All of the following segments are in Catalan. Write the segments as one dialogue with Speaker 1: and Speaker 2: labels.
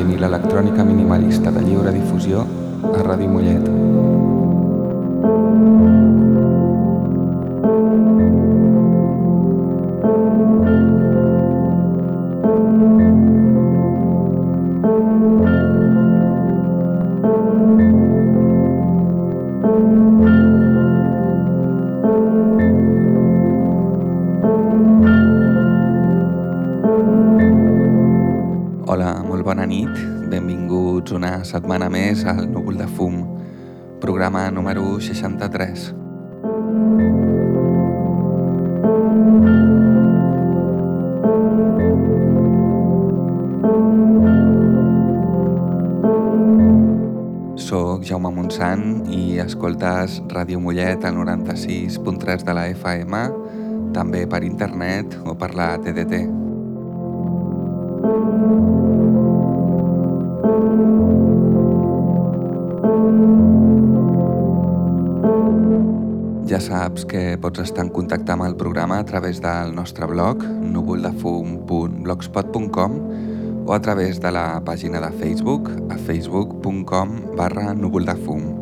Speaker 1: música ambient i Ràdio Mollet al 96.3 de la FM, també per internet o per la TDT. Ja saps que pots estar en contacte amb el programa a través del nostre blog núvoldefum.blogspot.com o a través de la pàgina de Facebook a facebook.com barra núvoldefum.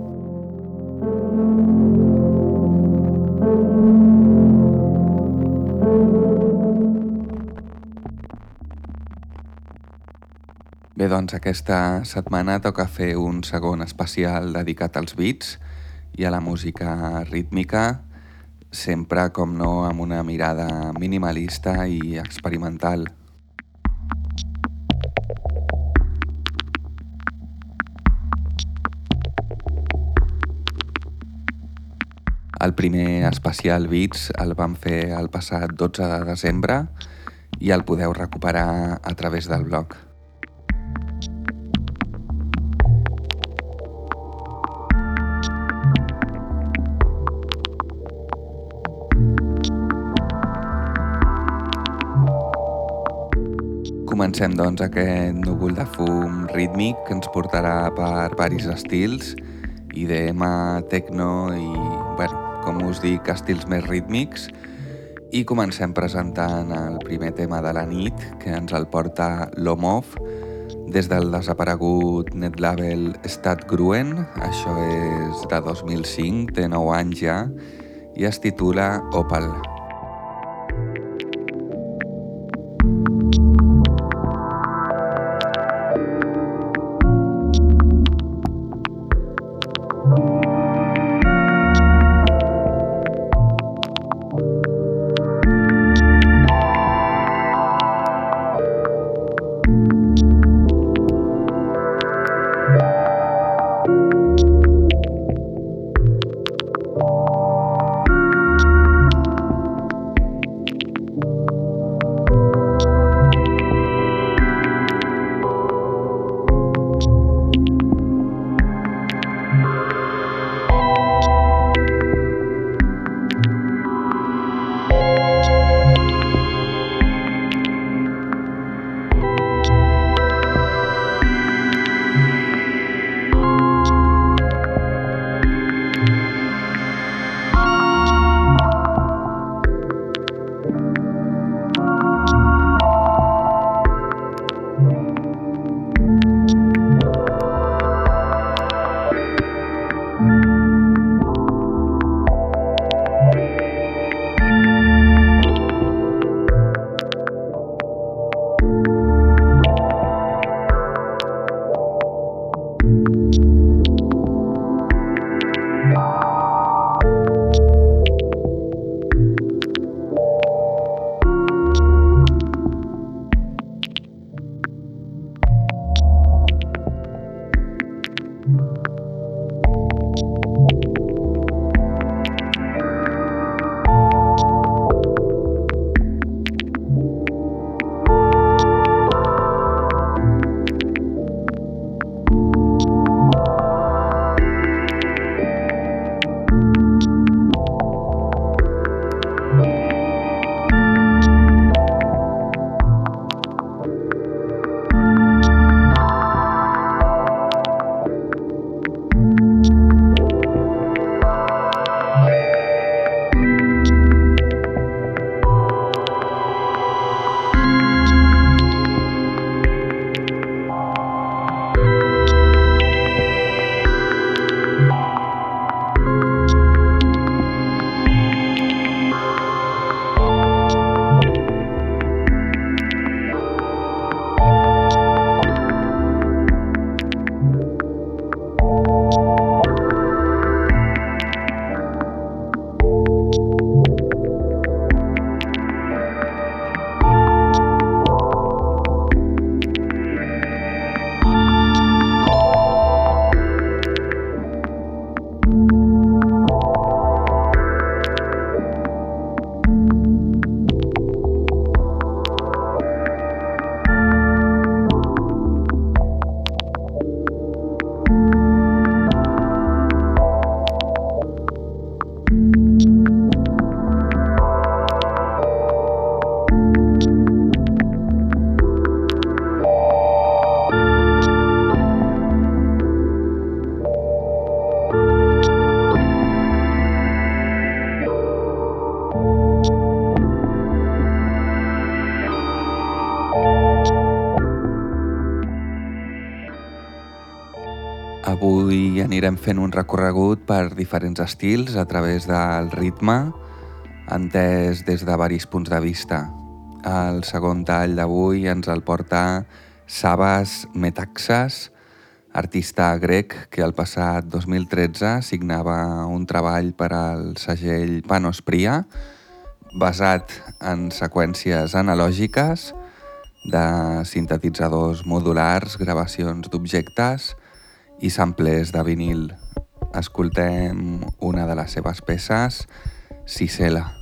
Speaker 1: Doncs aquesta setmana toca fer un segon especial dedicat als beats, i a la música rítmica, sempre, com no, amb una mirada minimalista i experimental. El primer especial Beats el vam fer el passat 12 de desembre i el podeu recuperar a través del blog. Comencem doncs aquest núvol de fum rítmic que ens portarà per varis estils, IDM, techno i, bueno, com us dic, estils més rítmics. I comencem presentant el primer tema de la nit, que ens el porta Lomov, des del desaparegut netlabel Stat Gruen, això és de 2005, té 9 anys ja, i es titula Opal. Opal. Anirem fent un recorregut per diferents estils a través del ritme, entès des de varis punts de vista. El segon tall d'avui ens el porta Sabas Metaxas, artista grec que el passat 2013 signava un treball per al segell Panos Pria, basat en seqüències analògiques de sintetitzadors modulars, gravacions d'objectes i samples de vinil. Escoltem una de les seves peces, Cicela.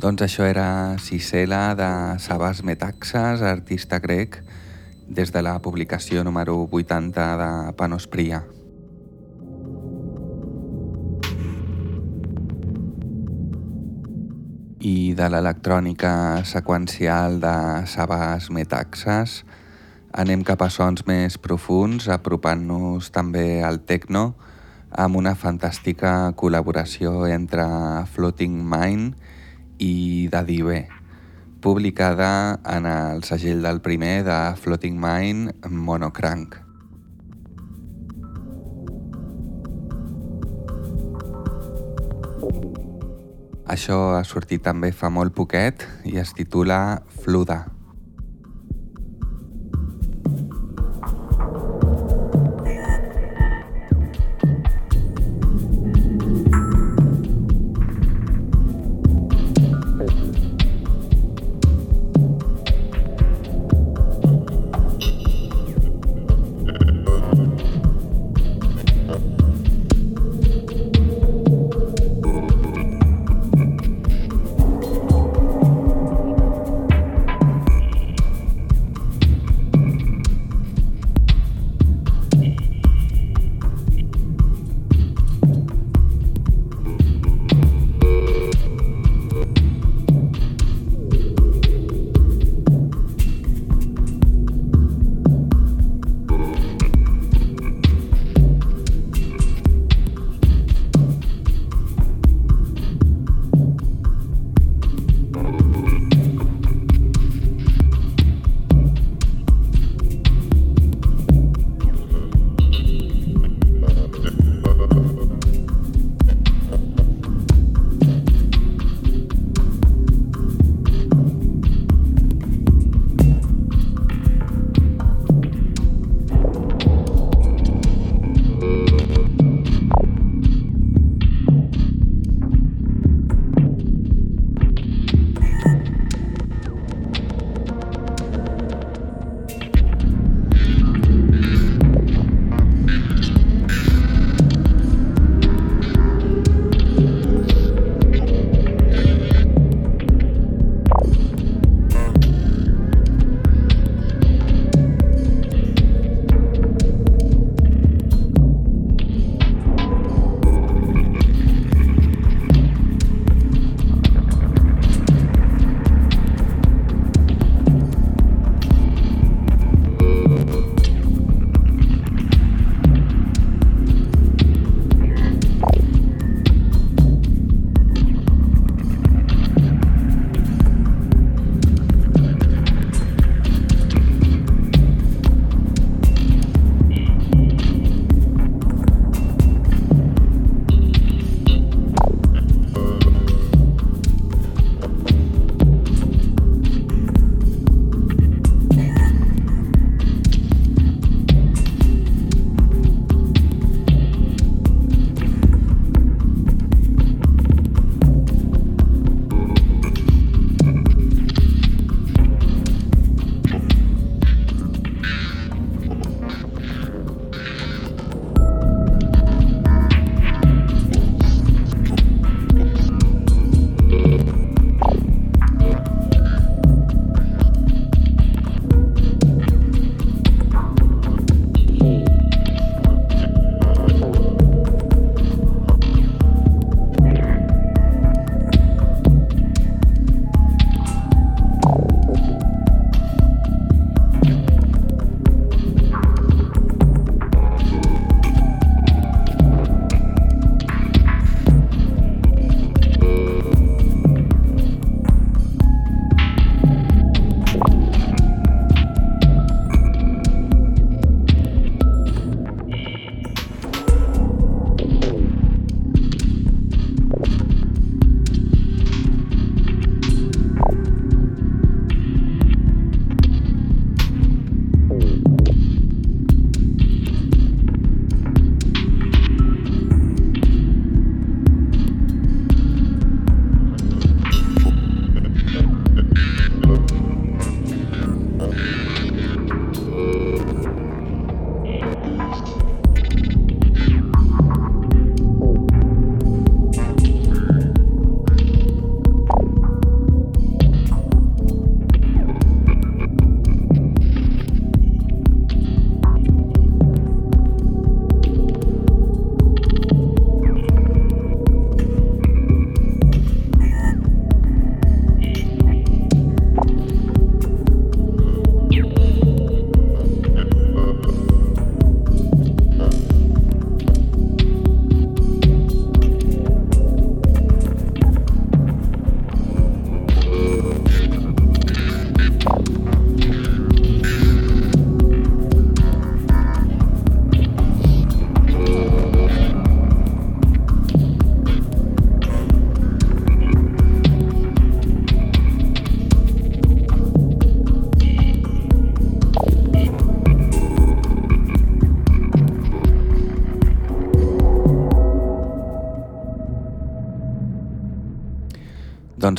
Speaker 1: Doncs això era Sisela de Sabas Metaxas, artista grec, des de la publicació número 80 de Panospria. I de l'electrònica seqüencial de Sabas Metaxas anem cap a sons més profuns, apropant-nos també al techno amb una fantàstica col·laboració entre Floating Mind i B, publicada en el segell del primer de Floating Mind Monocrank. Això ha sortit també fa molt poquet i es titula Fluda.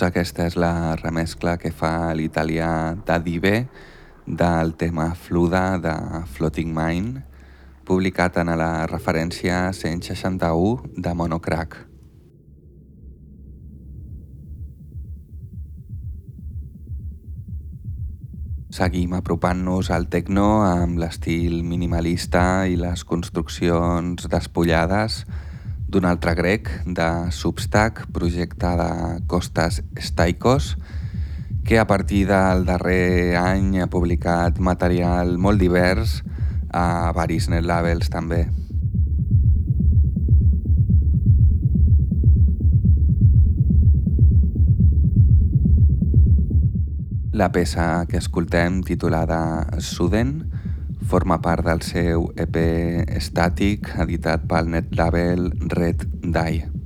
Speaker 1: Doncs aquesta és la remescla que fa l'italià Dadive del tema Fluda de Floating Mind, publicat en la referència 161 de Monocrack. Seguim apropant-nos al techno amb l'estil minimalista i les construccions despullades d'un altre grec de Substack, projecte de Costas Staikos, que a partir del darrer any ha publicat material molt divers a varis net labels també. La peça que escoltem, titulada Suden, forma part del seu EP estàtic editat pel net label Red Die.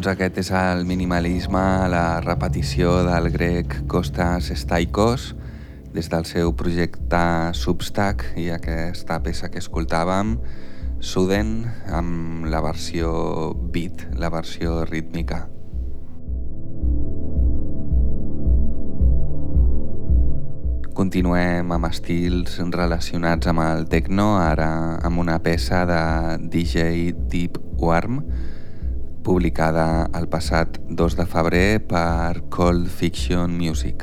Speaker 1: Doncs aquest és el minimalisme, la repetició del grec Kostas Staikos des del seu projecte Substack i aquesta peça que escoltàvem, Suden, amb la versió beat, la versió rítmica. Continuem amb estils relacionats amb el techno, ara amb una peça de DJ Deep Worm, publicada el passat 2 de febrer per Cold Fiction Music.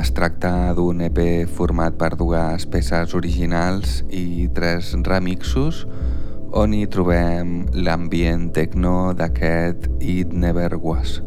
Speaker 1: Es tracta d'un EP format per dues peces originals i tres remixos on hi trobem l'ambient techno d'aquest It Never Was.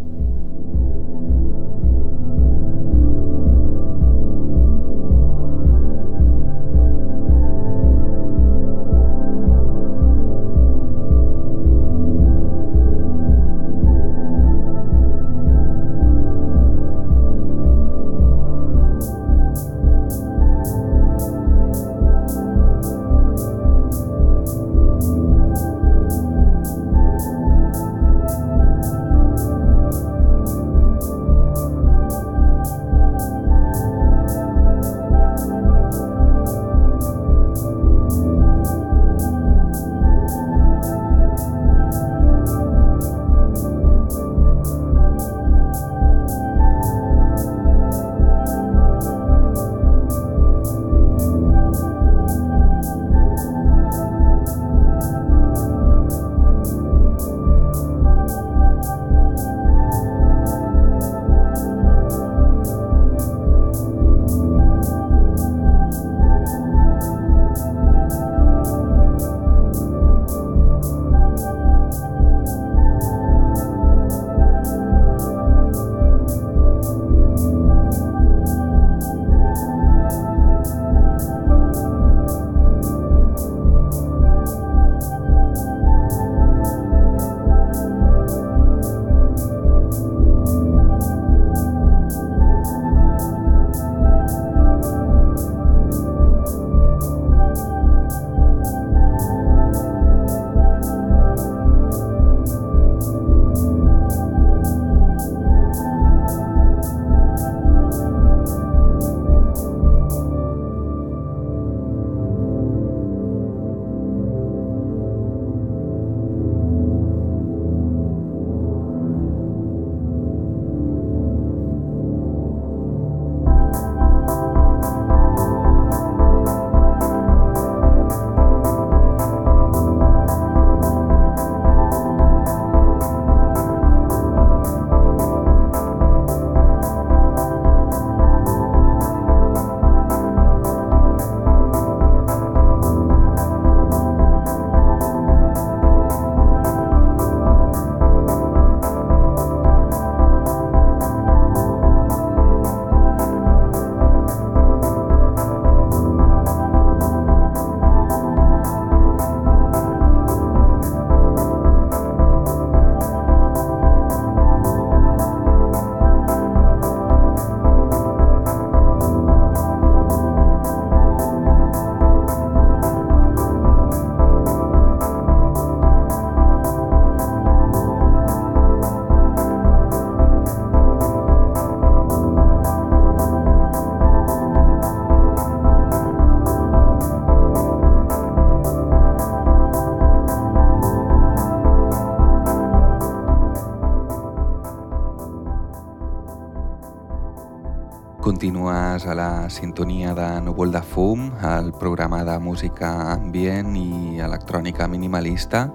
Speaker 1: Sintonia de Núvol de Fum, el programa de música ambient i electrònica minimalista,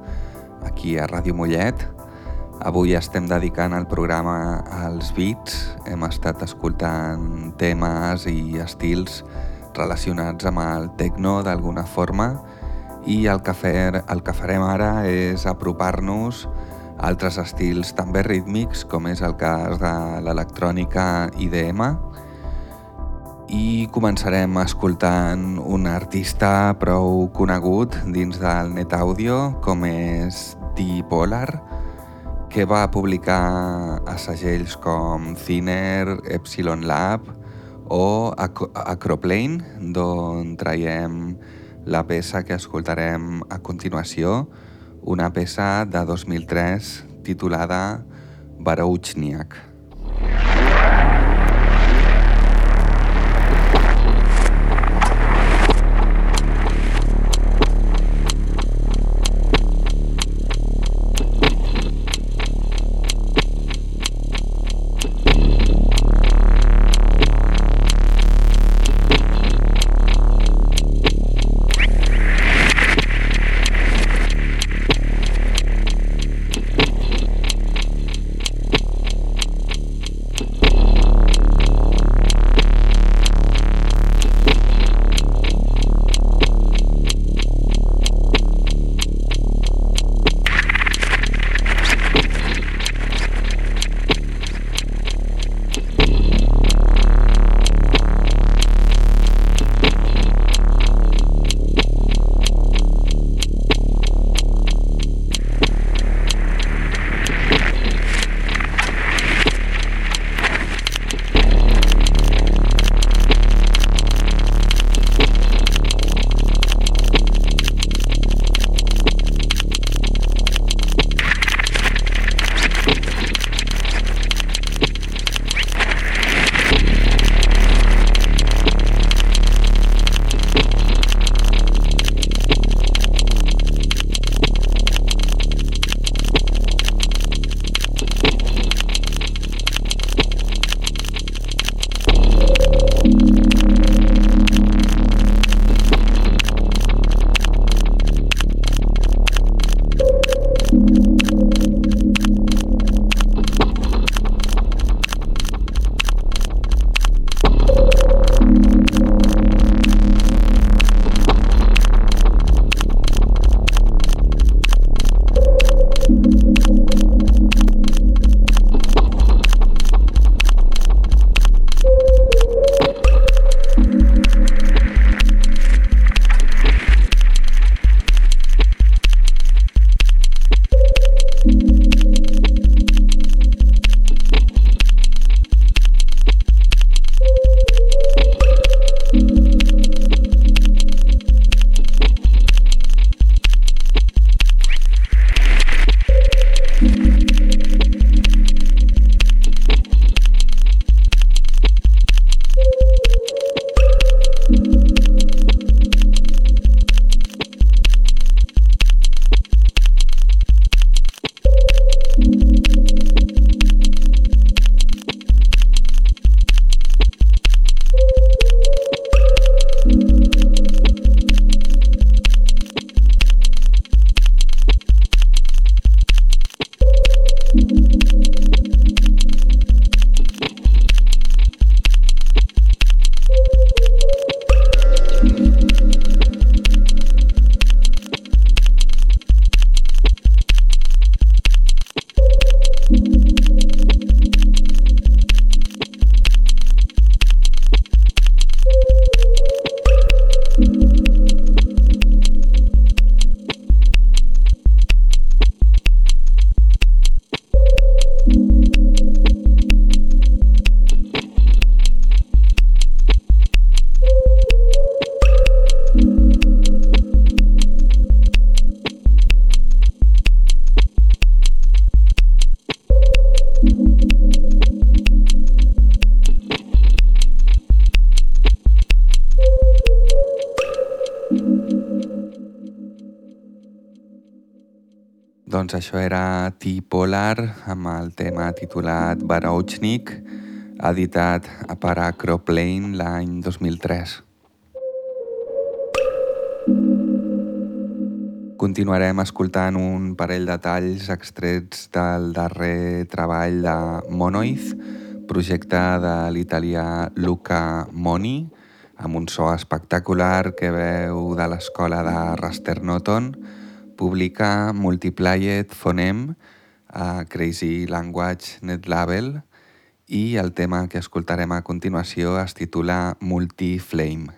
Speaker 1: aquí a Ràdio Mollet. Avui estem dedicant el programa als beats. Hem estat escoltant temes i estils relacionats amb el techno d'alguna forma i el que, fer, el que farem ara és apropar-nos altres estils també rítmics, com és el cas de l'electrònica IDM, i començarem escoltant un artista prou conegut dins del net àudio com és Polar que va publicar a segells com Thinner, Epsilon Lab o Acroplane d'on traiem la peça que escoltarem a continuació una peça de 2003 titulada Barouchniak. Doncs això era T-Polar amb el tema titulat Barouchnik, editat per Acroplane l'any 2003. Continuarem escoltant un parell de talls extrets del darrer treball de Monoith, projecte de l'italià Luca Moni, amb un so espectacular que veu de l'escola de Raster Noton, publica Multiplied Phonem a Crazy Language Net Label i el tema que escoltarem a continuació es titula Multiflame.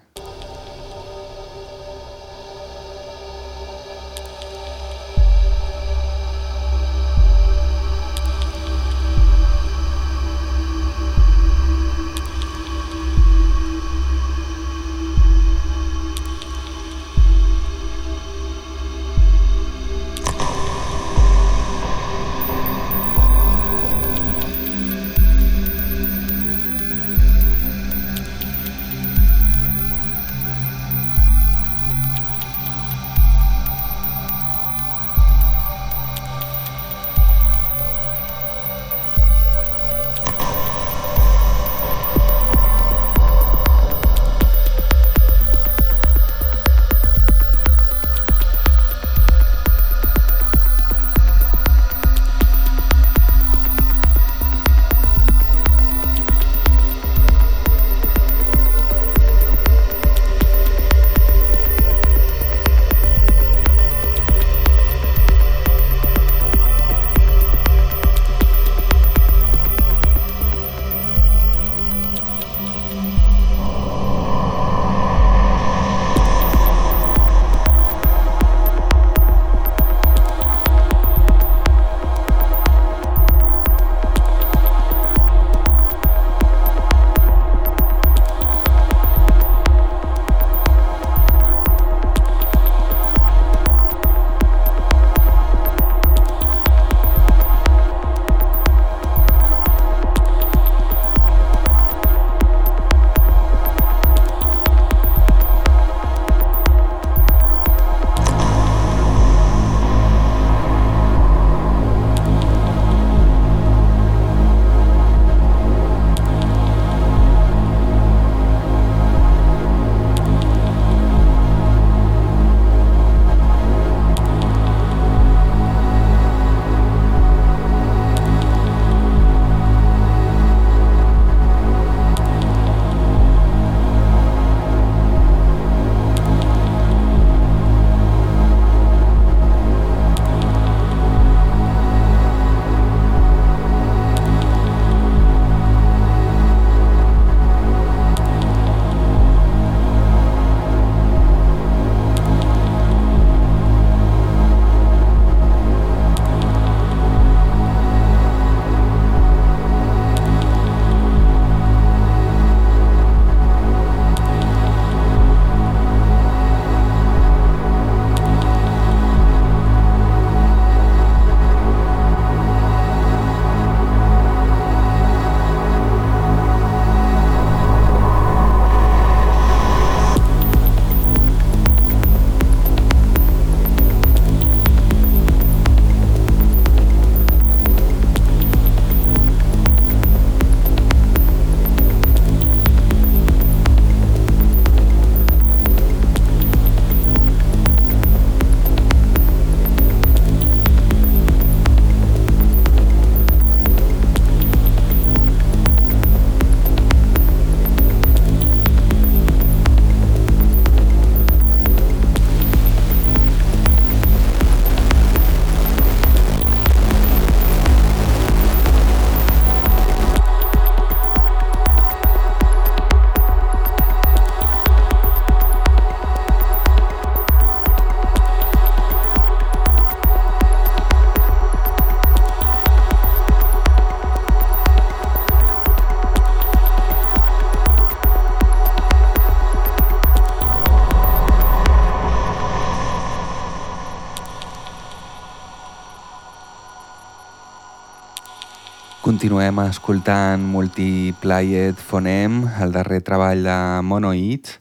Speaker 1: Continuem escoltant Multiplied Phonem, el darrer treball de Monoid,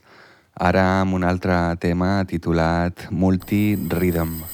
Speaker 1: ara amb un altre tema titulat Multi Rhythm.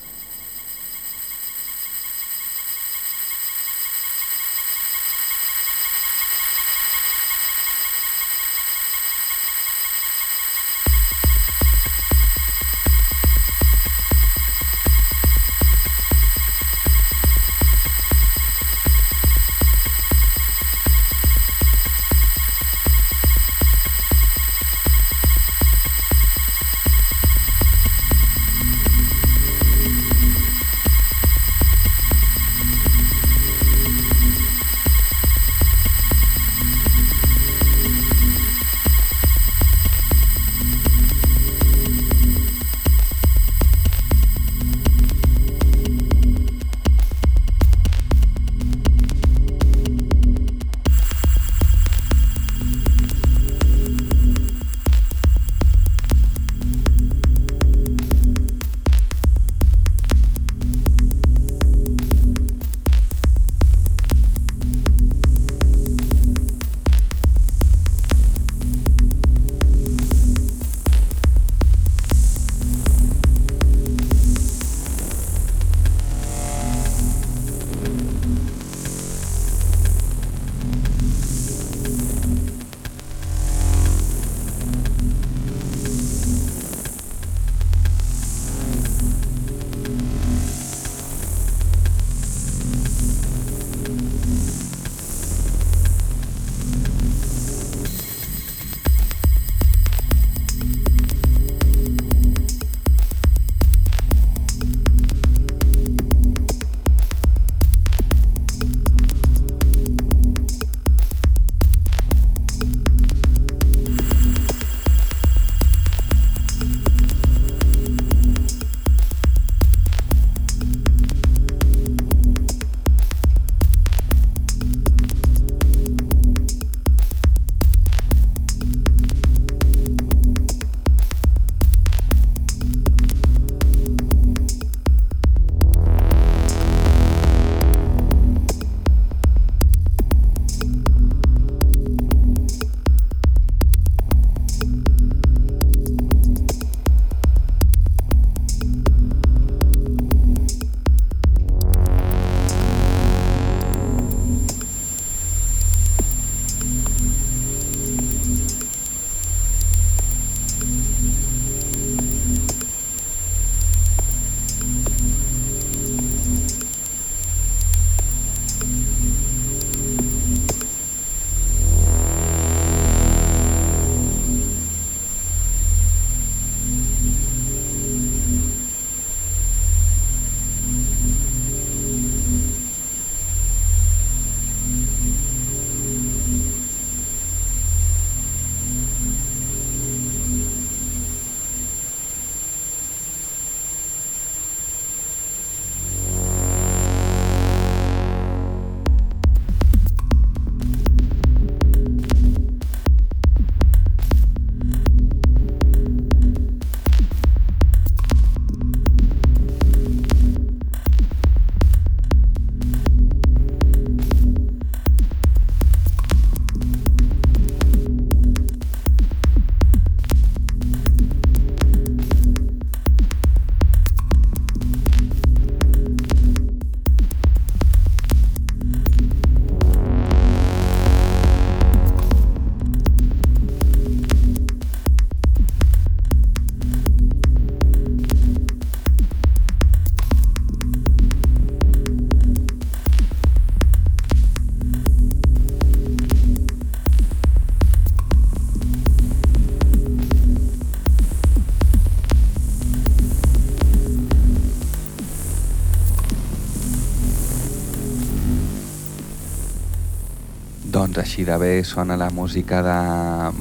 Speaker 1: Així de bé sona la música de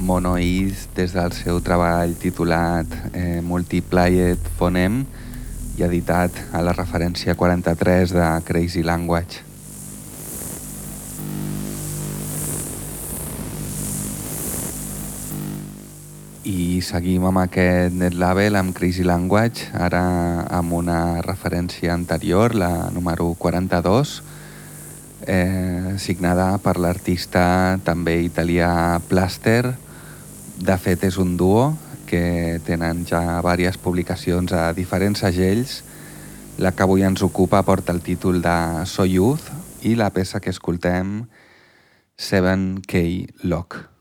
Speaker 1: Monoid des del seu treball titulat eh, Multiplied Phonem i editat a la referència 43 de Crazy Language. I seguim amb aquest net label, amb Crazy Language, ara amb una referència anterior, la número 42, eh, signada per l'artista també italià Plaster. De fet, és un duo que tenen ja diverses publicacions a diferents segells. La que avui ens ocupa porta el títol de Soyuz i la peça que escoltem 7K Lock.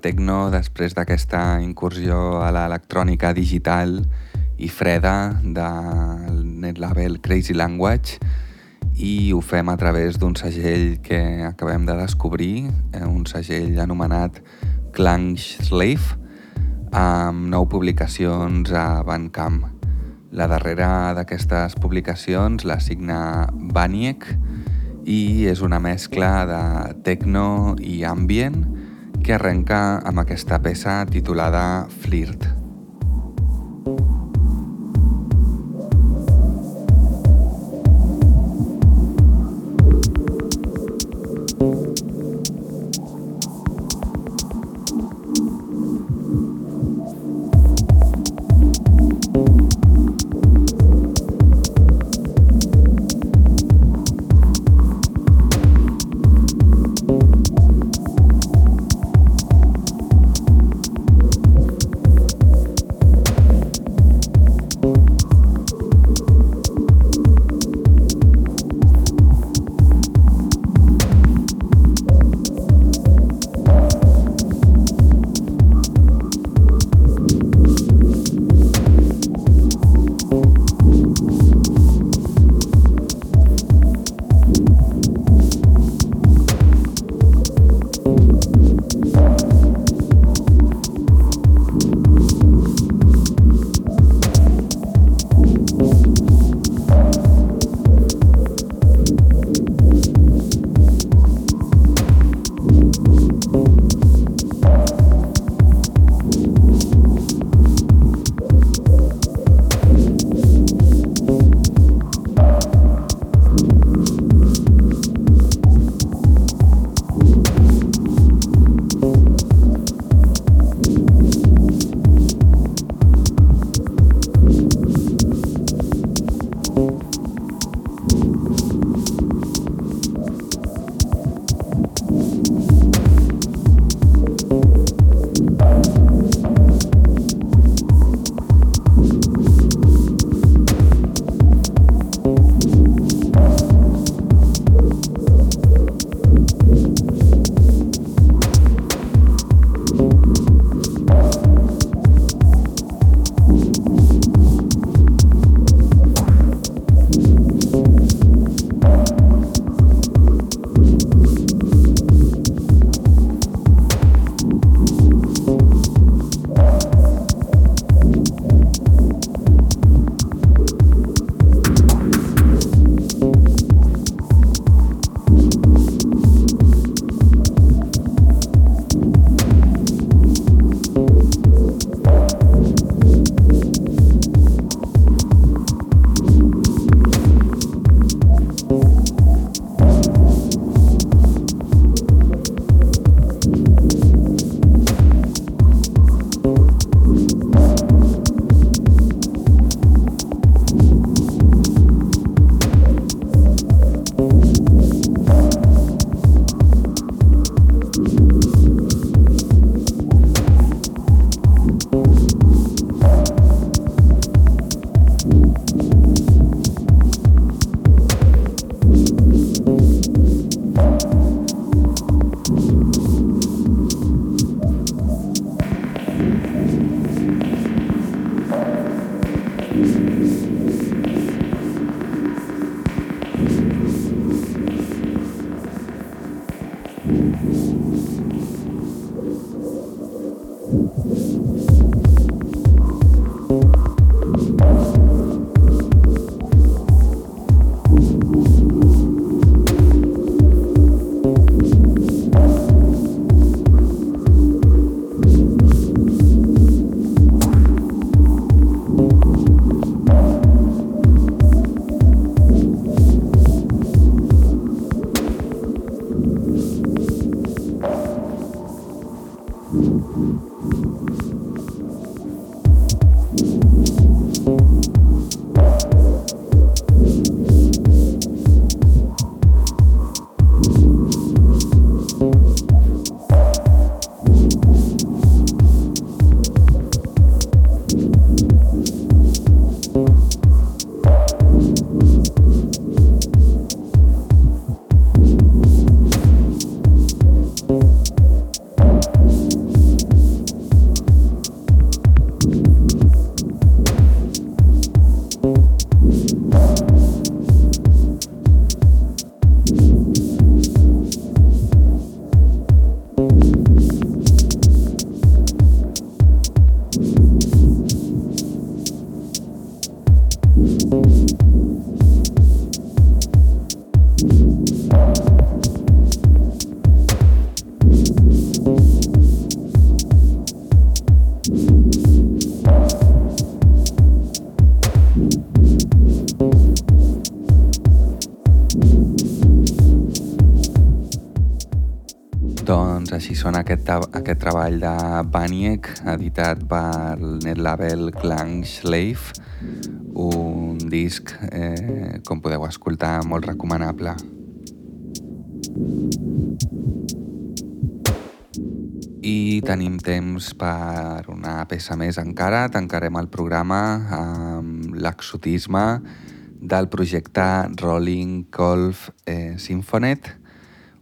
Speaker 1: Techno després d'aquesta incursió a l'electrònica digital i freda del net label Crazy Language i ho fem a través d'un segell que acabem de descobrir, eh, un segell anomenat Clang Slave, amb nou publicacions a Bandcamp. La darrera d'aquestes publicacions la signa Baniek i és una mescla de techno i ambient que arrenca amb aquesta peça titulada Flirt. Thanks. Doncs així sona aquest, aquest treball de Baniek, editat pel netlabel Clang Slave, un disc, eh, com podeu escoltar, molt recomanable. I tenim temps per una peça més encara. Tancarem el programa amb l'exotisme del projecte Rolling Golf eh, Symphonet,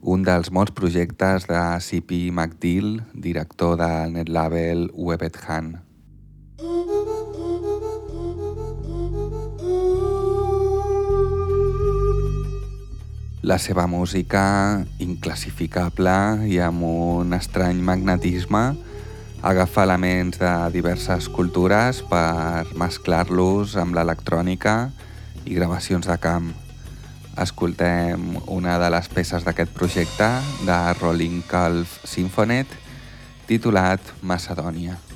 Speaker 1: un dels molts projectes de C.P. McDill, director del netlabel Webet Han. La seva música, inclassificable i amb un estrany magnetisme, agafa elements de diverses cultures per mesclar-los amb l'electrònica i gravacions de camp escoltem una de les peces d'aquest projecte de Rolling Calf Symphonet titulat Macedònia.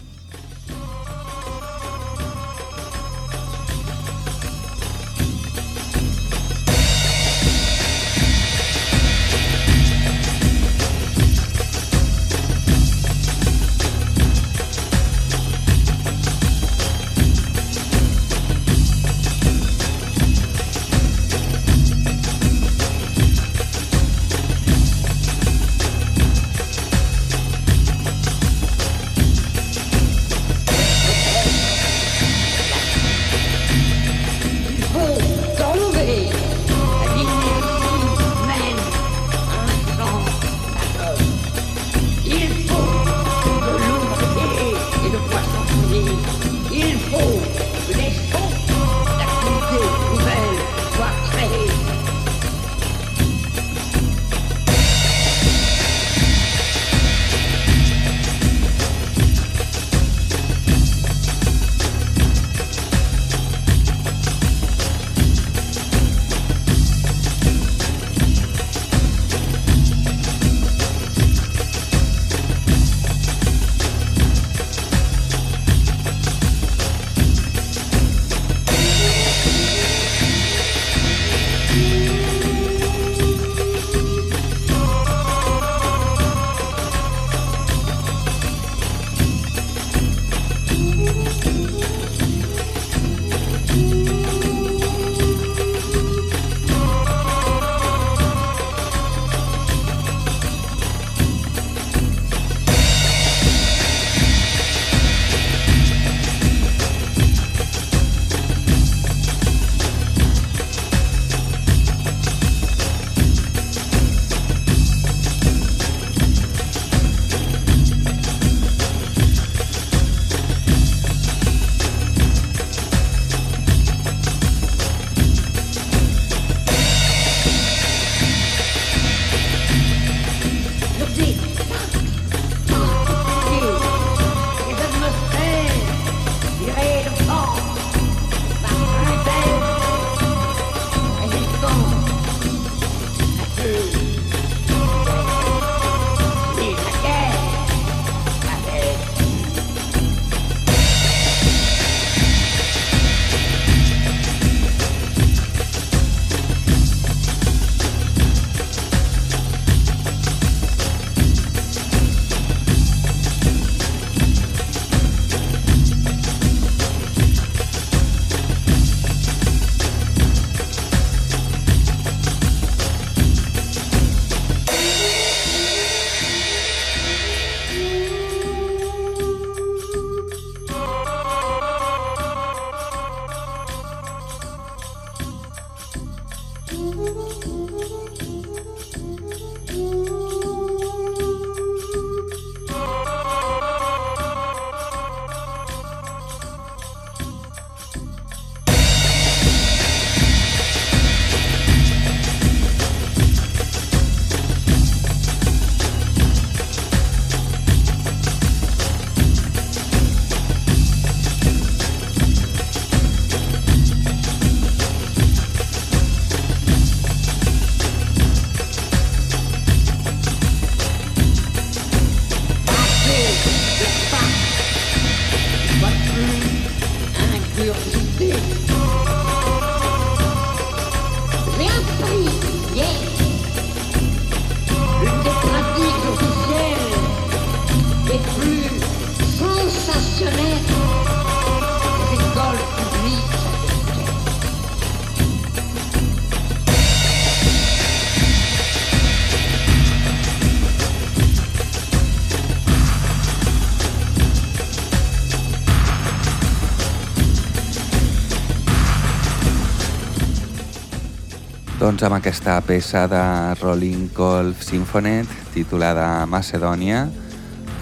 Speaker 1: Doncs amb aquesta peça de Rolling Golf Symphonet titulada Macedònia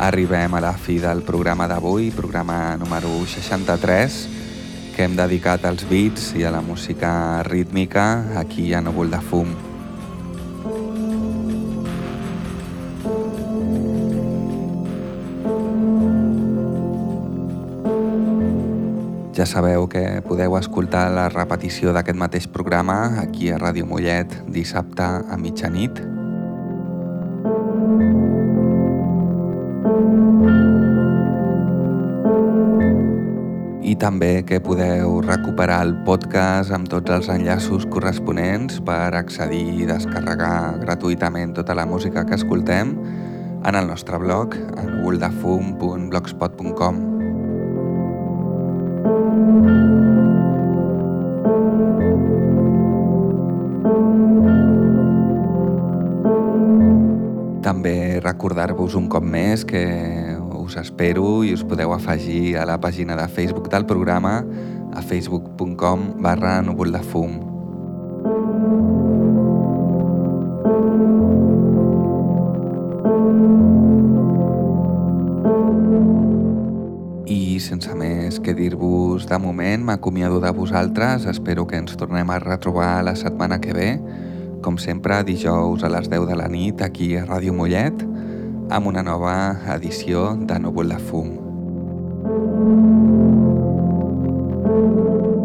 Speaker 1: arribem a la fi del programa d'avui, programa número 63, que hem dedicat als beats i a la música rítmica aquí a Núvol de Fum. Ja sabeu que podeu escoltar la repetició d'aquest mateix programa aquí a Ràdio Mollet dissabte a mitjanit. I també que podeu recuperar el podcast amb tots els enllaços corresponents per accedir i descarregar gratuïtament tota la música que escoltem en el nostre blog a núvoldefum.blogspot.com. També recordar-vos un cop més que us espero i us podeu afegir a la pàgina de Facebook del programa a facebook.com barra núvol de fum. Sense més que dir-vos de moment, m'acomiado de vosaltres, espero que ens tornem a retrobar la setmana que ve, com sempre dijous a les 10 de la nit aquí a Ràdio Mollet, amb una nova edició de Núvol de Fum. thank you